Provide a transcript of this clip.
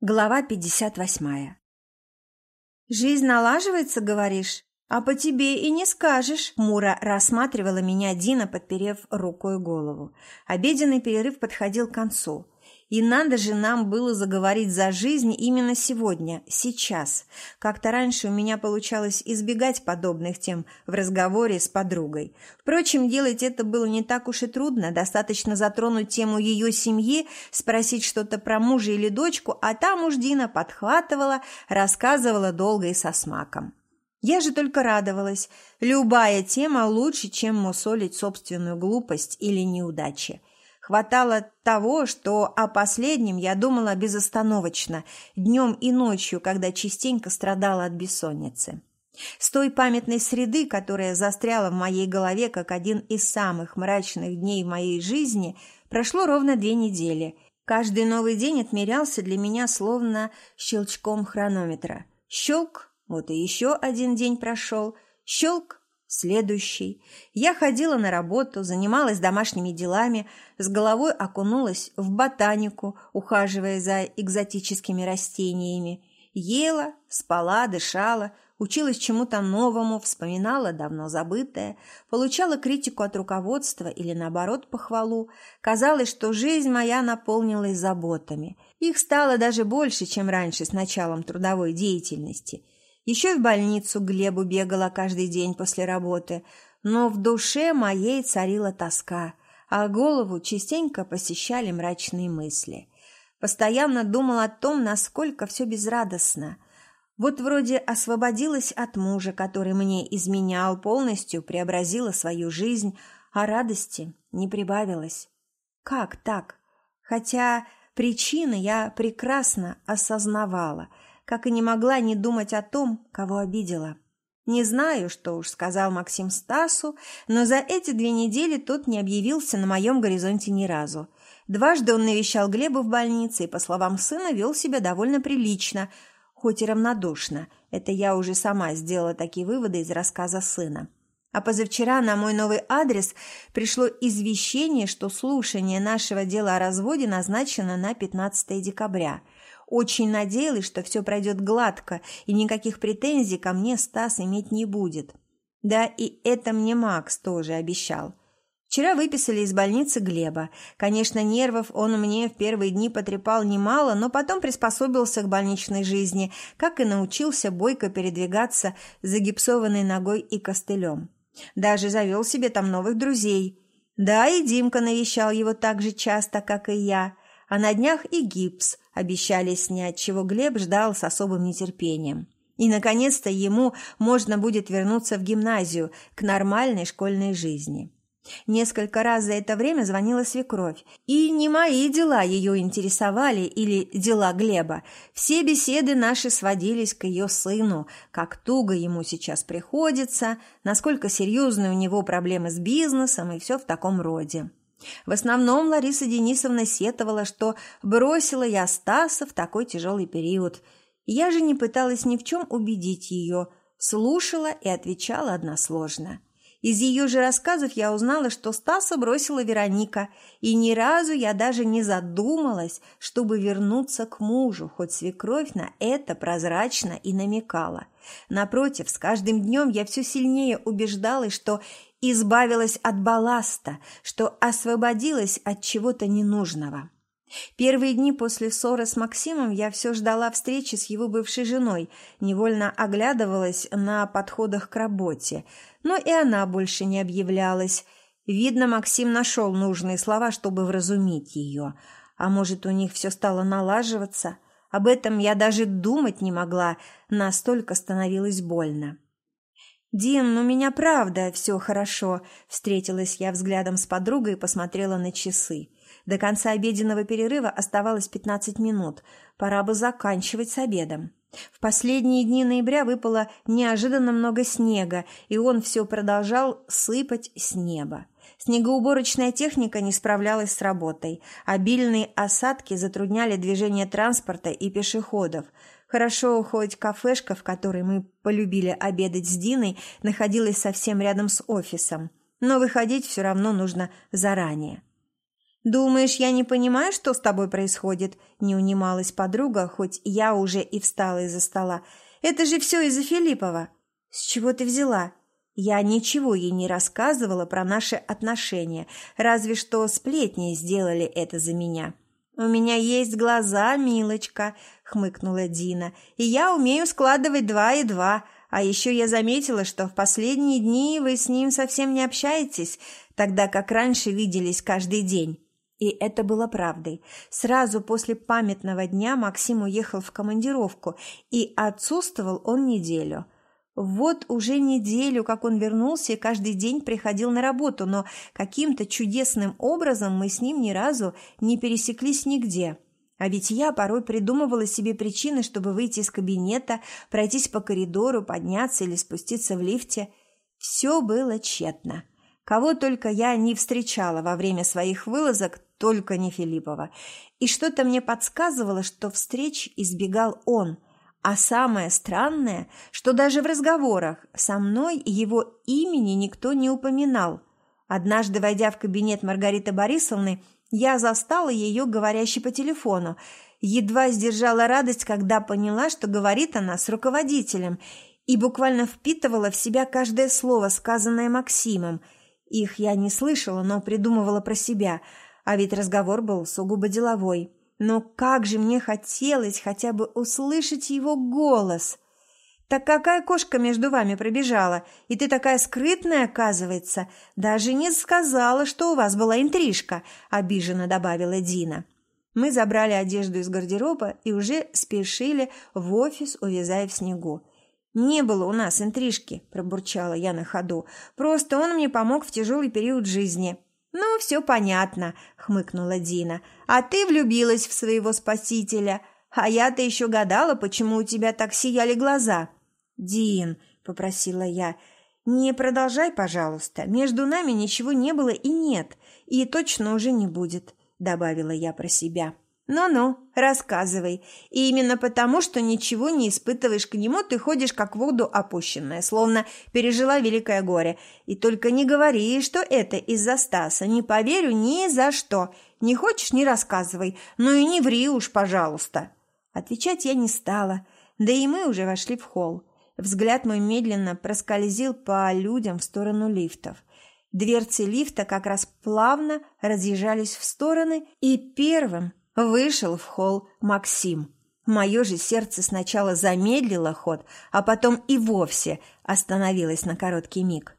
Глава 58. «Жизнь налаживается, говоришь? А по тебе и не скажешь!» Мура рассматривала меня Дина, подперев рукой голову. Обеденный перерыв подходил к концу. И надо же нам было заговорить за жизнь именно сегодня, сейчас. Как-то раньше у меня получалось избегать подобных тем в разговоре с подругой. Впрочем, делать это было не так уж и трудно. Достаточно затронуть тему ее семьи, спросить что-то про мужа или дочку, а там уж Дина подхватывала, рассказывала долго и со смаком. Я же только радовалась. Любая тема лучше, чем мусолить собственную глупость или неудачи. Хватало того, что о последнем я думала безостановочно, днем и ночью, когда частенько страдала от бессонницы. С той памятной среды, которая застряла в моей голове как один из самых мрачных дней в моей жизни, прошло ровно две недели. Каждый новый день отмерялся для меня словно щелчком хронометра. Щелк, вот и еще один день прошел. Щелк, Следующий. Я ходила на работу, занималась домашними делами, с головой окунулась в ботанику, ухаживая за экзотическими растениями. Ела, спала, дышала, училась чему-то новому, вспоминала давно забытое, получала критику от руководства или, наоборот, похвалу. Казалось, что жизнь моя наполнилась заботами. Их стало даже больше, чем раньше с началом трудовой деятельности – еще в больницу Глебу бегала каждый день после работы, но в душе моей царила тоска, а голову частенько посещали мрачные мысли. Постоянно думала о том, насколько все безрадостно. Вот вроде освободилась от мужа, который мне изменял, полностью преобразила свою жизнь, а радости не прибавилось. Как так? Хотя причины я прекрасно осознавала – как и не могла не думать о том, кого обидела. Не знаю, что уж сказал Максим Стасу, но за эти две недели тот не объявился на моем горизонте ни разу. Дважды он навещал Глеба в больнице и, по словам сына, вел себя довольно прилично, хоть и равнодушно. Это я уже сама сделала такие выводы из рассказа сына. А позавчера на мой новый адрес пришло извещение, что слушание нашего дела о разводе назначено на 15 декабря – очень надеялась, что все пройдет гладко, и никаких претензий ко мне Стас иметь не будет. Да и это мне Макс тоже обещал. Вчера выписали из больницы Глеба. Конечно, нервов он мне в первые дни потрепал немало, но потом приспособился к больничной жизни, как и научился бойко передвигаться загипсованной ногой и костылем. Даже завел себе там новых друзей. Да, и Димка навещал его так же часто, как и я. А на днях и гипс обещали снять, чего Глеб ждал с особым нетерпением. И, наконец-то, ему можно будет вернуться в гимназию, к нормальной школьной жизни. Несколько раз за это время звонила свекровь, и не мои дела ее интересовали или дела Глеба. Все беседы наши сводились к ее сыну, как туго ему сейчас приходится, насколько серьезны у него проблемы с бизнесом и все в таком роде. В основном Лариса Денисовна сетовала, что бросила я Стаса в такой тяжелый период. Я же не пыталась ни в чем убедить ее, слушала и отвечала односложно. Из ее же рассказов я узнала, что Стаса бросила Вероника, и ни разу я даже не задумалась, чтобы вернуться к мужу, хоть свекровь на это прозрачно и намекала. Напротив, с каждым днем я все сильнее убеждалась, что избавилась от балласта, что освободилась от чего-то ненужного. Первые дни после ссоры с Максимом я все ждала встречи с его бывшей женой, невольно оглядывалась на подходах к работе, но и она больше не объявлялась. Видно, Максим нашел нужные слова, чтобы вразумить ее. А может, у них все стало налаживаться? Об этом я даже думать не могла, настолько становилось больно. «Дин, у меня правда все хорошо», – встретилась я взглядом с подругой и посмотрела на часы. До конца обеденного перерыва оставалось 15 минут. Пора бы заканчивать с обедом. В последние дни ноября выпало неожиданно много снега, и он все продолжал сыпать с неба. Снегоуборочная техника не справлялась с работой. Обильные осадки затрудняли движение транспорта и пешеходов – Хорошо, хоть кафешка, в которой мы полюбили обедать с Диной, находилась совсем рядом с офисом. Но выходить все равно нужно заранее. «Думаешь, я не понимаю, что с тобой происходит?» – не унималась подруга, хоть я уже и встала из-за стола. «Это же все из-за Филиппова». «С чего ты взяла?» Я ничего ей не рассказывала про наши отношения, разве что сплетни сделали это за меня. «У меня есть глаза, милочка», – хмыкнула Дина, – «и я умею складывать два и два, а еще я заметила, что в последние дни вы с ним совсем не общаетесь, тогда как раньше виделись каждый день». И это было правдой. Сразу после памятного дня Максим уехал в командировку, и отсутствовал он неделю – вот уже неделю, как он вернулся и каждый день приходил на работу, но каким-то чудесным образом мы с ним ни разу не пересеклись нигде. А ведь я порой придумывала себе причины, чтобы выйти из кабинета, пройтись по коридору, подняться или спуститься в лифте. Все было тщетно. Кого только я не встречала во время своих вылазок, только не Филиппова. И что-то мне подсказывало, что встреч избегал он – а самое странное, что даже в разговорах со мной его имени никто не упоминал. Однажды, войдя в кабинет Маргариты Борисовны, я застала ее говорящей по телефону. Едва сдержала радость, когда поняла, что говорит она с руководителем, и буквально впитывала в себя каждое слово, сказанное Максимом. Их я не слышала, но придумывала про себя, а ведь разговор был сугубо деловой. Но как же мне хотелось хотя бы услышать его голос. Так какая кошка между вами пробежала? И ты такая скрытная, оказывается. Даже не сказала, что у вас была интрижка, обиженно добавила Дина. Мы забрали одежду из гардероба и уже спешили в офис, увязая в снегу. «Не было у нас интрижки», – пробурчала я на ходу. «Просто он мне помог в тяжелый период жизни». «Ну, все понятно», — хмыкнула Дина. «А ты влюбилась в своего спасителя. А я-то еще гадала, почему у тебя так сияли глаза». «Дин», — попросила я, — «не продолжай, пожалуйста. Между нами ничего не было и нет, и точно уже не будет», — добавила я про себя. «Ну-ну, рассказывай. И именно потому, что ничего не испытываешь к нему, ты ходишь как в воду опущенная, словно пережила великое горе. И только не говори, что это из-за Стаса. Не поверю ни за что. Не хочешь – не рассказывай. Ну и не ври уж, пожалуйста». Отвечать я не стала. Да и мы уже вошли в холл. Взгляд мой медленно проскользил по людям в сторону лифтов. Дверцы лифта как раз плавно разъезжались в стороны, и первым Вышел в холл Максим. Мое же сердце сначала замедлило ход, а потом и вовсе остановилось на короткий миг.